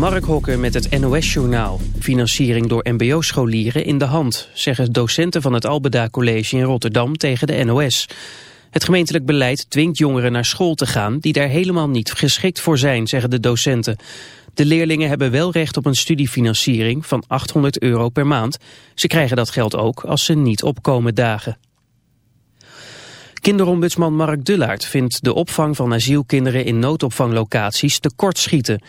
Mark Hokken met het NOS-journaal. Financiering door mbo-scholieren in de hand, zeggen docenten van het Albeda College in Rotterdam tegen de NOS. Het gemeentelijk beleid dwingt jongeren naar school te gaan die daar helemaal niet geschikt voor zijn, zeggen de docenten. De leerlingen hebben wel recht op een studiefinanciering van 800 euro per maand. Ze krijgen dat geld ook als ze niet opkomen dagen. Kinderombudsman Mark Dullaert vindt de opvang van asielkinderen in noodopvanglocaties tekortschieten.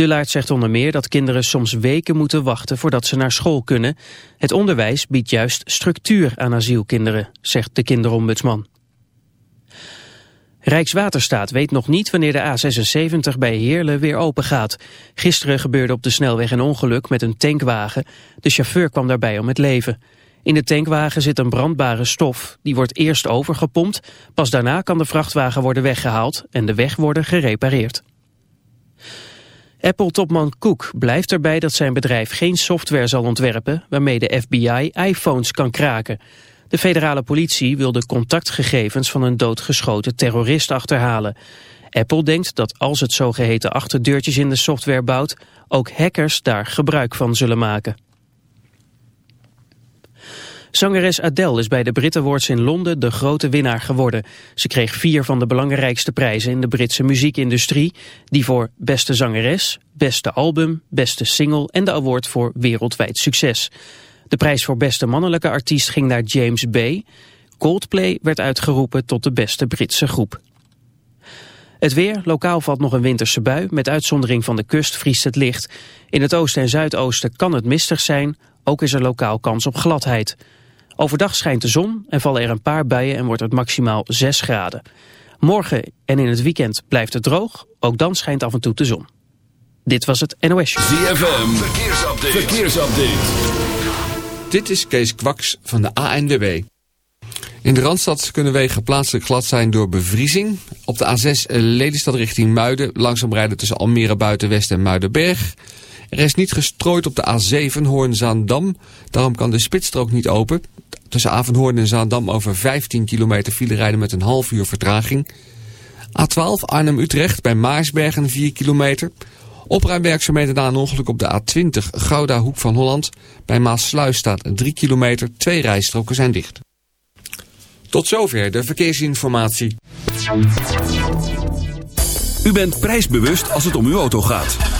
Dullaert zegt onder meer dat kinderen soms weken moeten wachten voordat ze naar school kunnen. Het onderwijs biedt juist structuur aan asielkinderen, zegt de kinderombudsman. Rijkswaterstaat weet nog niet wanneer de A76 bij Heerlen weer open gaat. Gisteren gebeurde op de snelweg een ongeluk met een tankwagen. De chauffeur kwam daarbij om het leven. In de tankwagen zit een brandbare stof. Die wordt eerst overgepompt. Pas daarna kan de vrachtwagen worden weggehaald en de weg worden gerepareerd. Apple-topman Cook blijft erbij dat zijn bedrijf geen software zal ontwerpen... waarmee de FBI iPhones kan kraken. De federale politie wil de contactgegevens van een doodgeschoten terrorist achterhalen. Apple denkt dat als het zogeheten achterdeurtjes in de software bouwt... ook hackers daar gebruik van zullen maken. Zangeres Adele is bij de Brit Awards in Londen de grote winnaar geworden. Ze kreeg vier van de belangrijkste prijzen in de Britse muziekindustrie. Die voor beste zangeres, beste album, beste single en de award voor wereldwijd succes. De prijs voor beste mannelijke artiest ging naar James Bay. Coldplay werd uitgeroepen tot de beste Britse groep. Het weer, lokaal valt nog een winterse bui. Met uitzondering van de kust vriest het licht. In het oosten en zuidoosten kan het mistig zijn. Ook is er lokaal kans op gladheid. Overdag schijnt de zon en vallen er een paar buien en wordt het maximaal 6 graden. Morgen en in het weekend blijft het droog. Ook dan schijnt af en toe de zon. Dit was het NOS ZFM, verkeersupdate. verkeersupdate. Dit is Kees Kwaks van de ANWB. In de Randstad kunnen wegen plaatselijk glad zijn door bevriezing. Op de A6 Lelystad richting Muiden. Langzaam rijden tussen Almere Buitenwest en Muidenberg. Er is niet gestrooid op de A7 Hoorn-Zaandam. Daarom kan de spitsstrook niet open. Tussen Avenhoorn en Zaandam over 15 kilometer file rijden met een half uur vertraging. A12 Arnhem-Utrecht bij Maarsbergen 4 kilometer. Opruimwerkzaamheden na een ongeluk op de A20 Gouda Hoek van Holland. Bij Maassluis staat 3 kilometer, twee rijstroken zijn dicht. Tot zover de verkeersinformatie. U bent prijsbewust als het om uw auto gaat.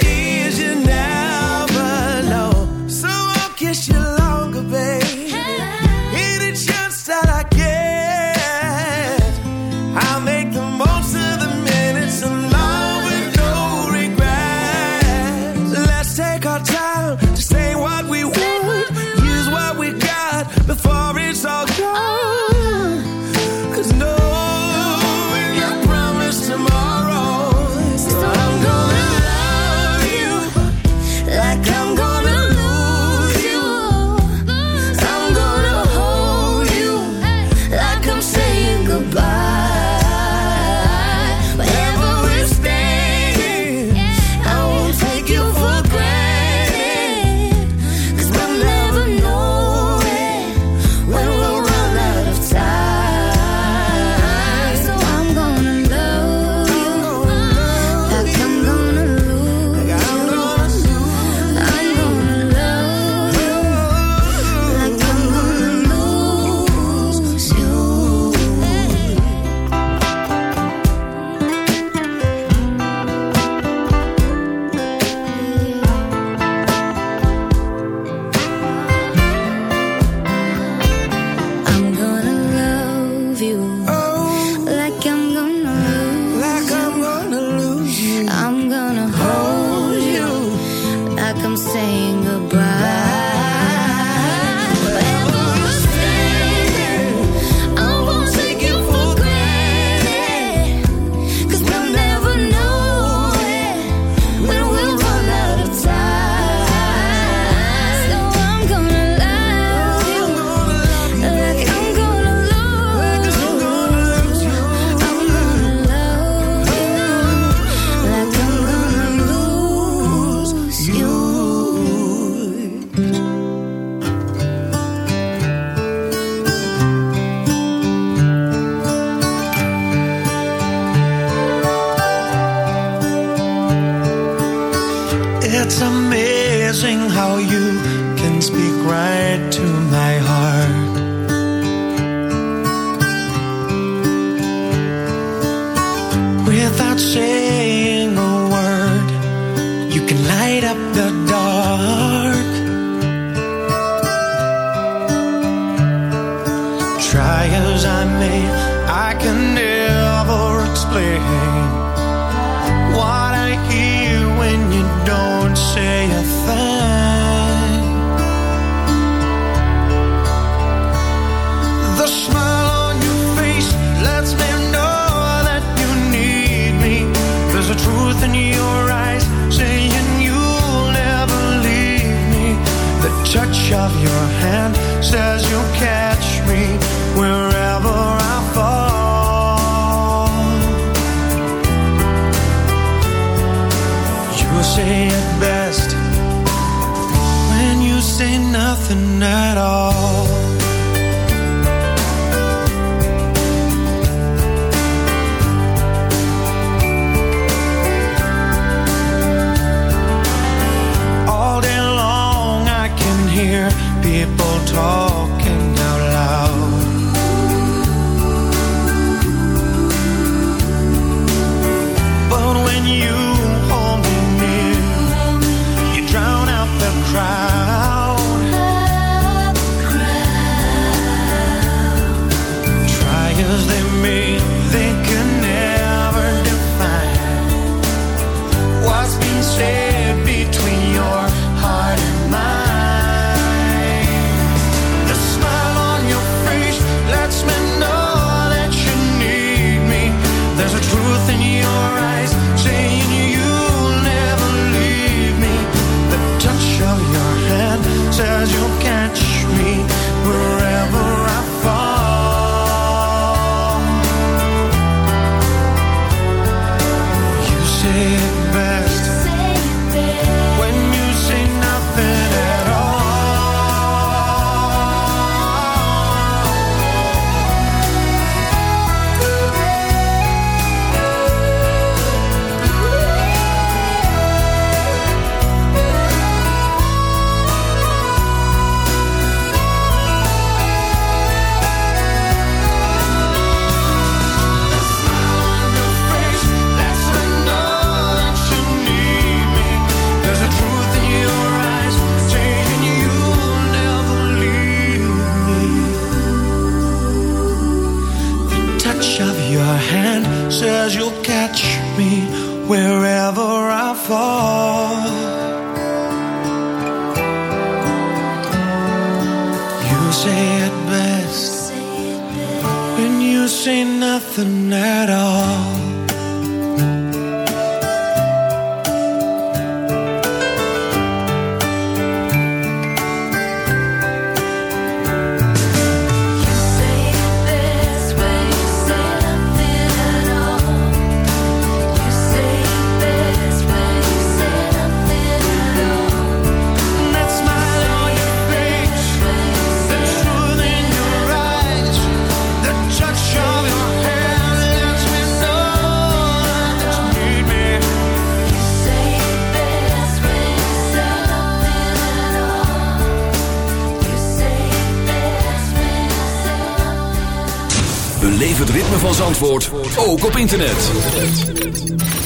internet.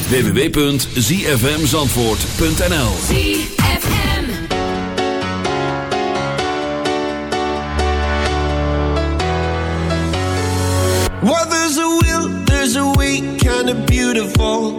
www.zfmzandvoort.nl ZFM. There's a will, there's a way, kind of beautiful.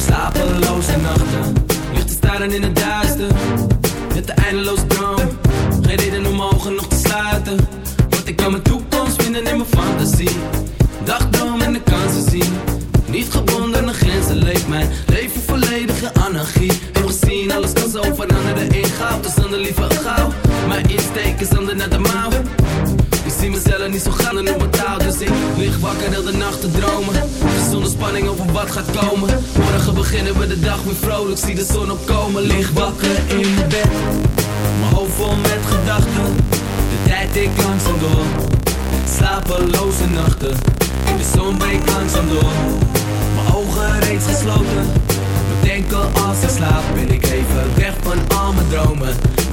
Slapeloze nachten, ligt te staren in het duister. Met de eindeloze droom, geen reden om mijn ogen nog te sluiten. Want ik kan mijn toekomst vinden in mijn fantasie. Dagdroom en de kansen zien. Niet gebonden aan grenzen leeft mijn leven volledig in anarchie. Heb gezien, alles kan zo veranderen in goud. Dus dan de liever gauw. Mijn insteek is ander naar de mouw. Ik zie mezelf niet zo gaan op het touw. Dus ik lig wakker heel de nacht te dromen. Spanning over wat gaat komen. Morgen beginnen we de dag weer vrolijk. Zie de zon opkomen. Lig wakker in mijn bed. Mijn hoofd vol met gedachten. De tijd ik langzaam door. Slapeloze nachten. De zon breekt langzaam door. Mijn ogen reeds gesloten. Bedenken als ik slaap. Ben ik even weg van al mijn dromen.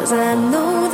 Cause I know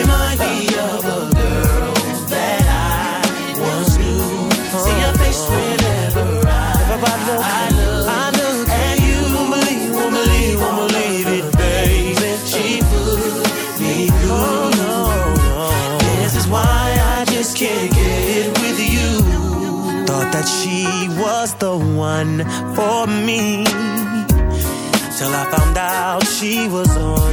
remind me of a girl that I once knew. See your face whenever I, I look. I look and you won't believe, won't believe, won't believe it, baby. She put me through. This is why I just can't get it with you. Thought that she was the one for me. Till I found out she was on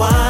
why